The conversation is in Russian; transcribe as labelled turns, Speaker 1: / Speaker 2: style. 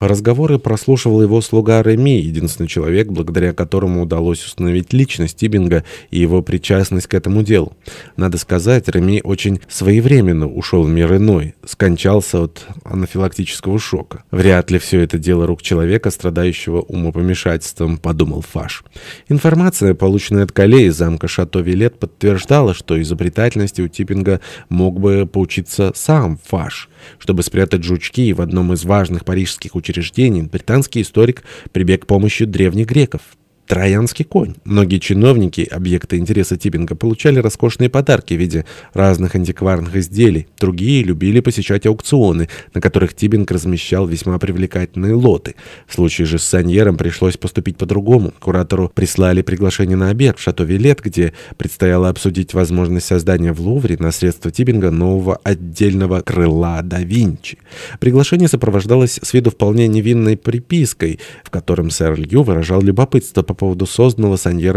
Speaker 1: Разговоры прослушивал его слуга Реми, единственный человек, благодаря которому удалось установить личность Тибинга и его причастность к этому делу. Надо сказать, Реми очень своевременно ушел в мир иной, скончался от анафилактического шока. Вряд ли все это дело рук человека, страдающего умопомешательством, подумал Фаш. Информация, полученная от Кале из замка Шато-Вилет, подтверждала, что изобретательности у Тибинга мог бы поучиться сам Фаш. Чтобы спрятать жучки в одном из важных парижских учреждений, учреждений британский историк прибег к помощи древних греков. Троянский конь. Многие чиновники, объекты интереса Тибинга, получали роскошные подарки в виде разных антикварных изделий. Другие любили посещать аукционы, на которых Тибинг размещал весьма привлекательные лоты. В случае же с Саньером пришлось поступить по-другому. Куратору прислали приглашение на обед в шато Вилет, где предстояло обсудить возможность создания в Лувре на средства Тибинга нового отдельного крыла да Винчи. Приглашение сопровождалось с виду вполне невинной припиской, в котором сэр Лью выражал любопытство по поводу созданного Саньером